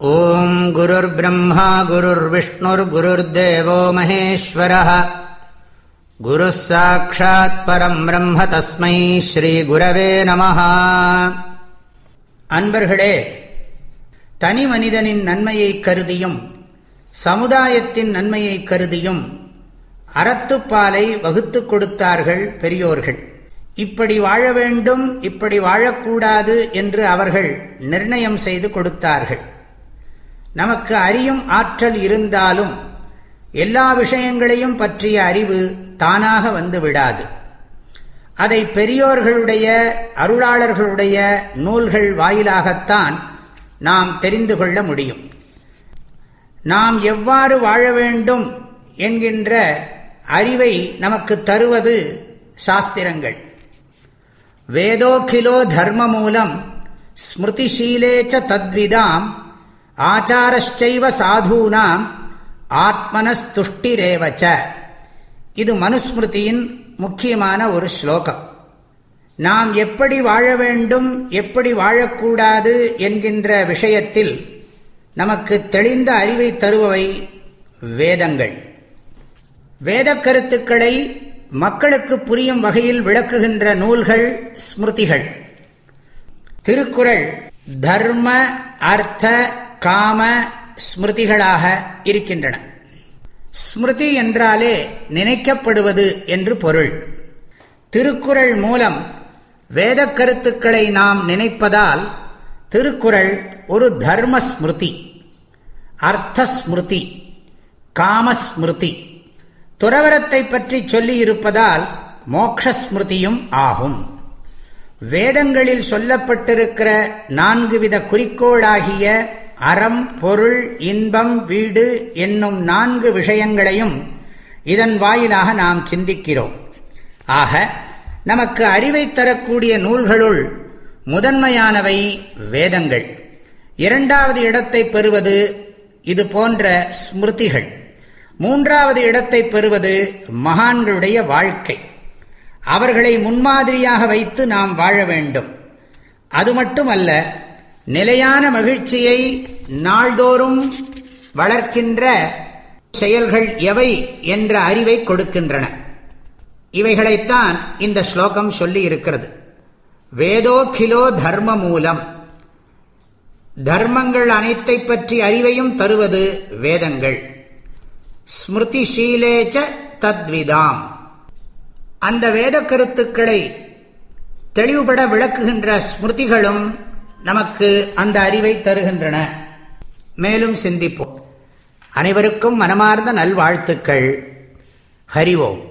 ॐ गुरुर्ब्रह्मा गुरुर्विष्णुर्गुरुर्देवो महेश्वरः गुरुः साक्षात् परम् ब्रह्म तस्मै ஸ்ரீகுரவே நம அன்பர்களே தனி மனிதனின் நன்மையை கருதியும் சமுதாயத்தின் நன்மையை கருதியும் அறத்துப்பாலை வகுத்து கொடுத்தார்கள் பெரியோர்கள் இப்படி வாழ வேண்டும் இப்படி வாழக்கூடாது என்று அவர்கள் நிர்ணயம் செய்து கொடுத்தார்கள் நமக்கு அறியும் ஆற்றல் இருந்தாலும் எல்லா விஷயங்களையும் பற்றிய அறிவு தானாக வந்து விடாது. அதை பெரியோர்களுடைய அருளாளர்களுடைய நூல்கள் வாயிலாகத்தான் நாம் தெரிந்து கொள்ள முடியும். நாம் எவ்வாறு வாழ வேண்டும் என்கின்ற அறிவை நமக்கு தருவது சாஸ்திரங்கள். வேதோகிலோ தர்ம மூலம் ஸ்மிருதிஷீலேச்ச தத்விதாம் ஆச்சாரச்சைவ சாதூனாம் ஆத்மனஸ்துஷ்டிரேவச்ச இது மனுஸ்மிருதியின் முக்கியமான ஒரு ஸ்லோகம். நாம் எப்படி வாழ வேண்டும் எப்படி வாழக்கூடாது என்கின்ற விஷயத்தில் நமக்கு தெளிந்த அறிவை தருபவை வேதங்கள். வேத கருத்துக்களை மக்களுக்கு புரியும் வகையில் விளக்குகின்ற நூல்கள் ஸ்மிருதிகள். திருக்குறள் தர்ம அர்த்த காம ஸ்மிருதிகளாக இருக்கின்றன. ஸ்மிருதி என்றாலே நினைக்கப்படுவது என்று பொருள். திருக்குறள் மூலம் வேத கருத்துக்களை நாம் நினைப்பதால் திருக்குறள் ஒரு தர்ம ஸ்மிருதி அர்த்த ஸ்மிருதி காமஸ்மிருதி துறவரத்தை பற்றி சொல்லியிருப்பதால் மோக்ஷஸ்மிருதியும் ஆகும். வேதங்களில் சொல்லப்பட்டிருக்கிற நான்கு வித குறிக்கோளாகிய அறம் பொருள் இன்பம் வீடு என்னும் நான்கு விஷயங்களையும் இதன் வாயிலாக நாம் சிந்திக்கிறோம். ஆக நமக்கு அறிவை தரக்கூடிய நூல்களுள் முதன்மையானவை வேதங்கள். இரண்டாவது இடத்தை பெறுவது இது போன்ற ஸ்மிருதிகள். மூன்றாவது இடத்தை பெறுவது மகான்களுடைய வாழ்க்கை. அவர்களை முன்மாதிரியாக வைத்து நாம் வாழ வேண்டும். அது மட்டுமல்ல நிலையான மகிழ்ச்சியை நாள்தோறும் வளர்க்கின்ற செயல்கள் எவை என்ற அறிவை கொடுக்கின்றன. இவைகளைத்தான் இந்த ஸ்லோகம் சொல்லி இருக்கிறது. வேதோகிலோ தர்ம மூலம். தர்மங்கள் அனைத்தை பற்றி அறிவையும் தருவது வேதங்கள். ஸ்மிருதிஷீலேச்ச தத்விதாம். அந்த வேத கருத்துக்களை தெளிவுபட விளக்குகின்ற ஸ்மிருதிகளும் நமக்கு அந்த அறிவை தருகின்றன. மேலும் சிந்திப்போம். அனைவருக்கும் மனமார்ந்த நல்வாழ்த்துக்கள். ஹரிவோம்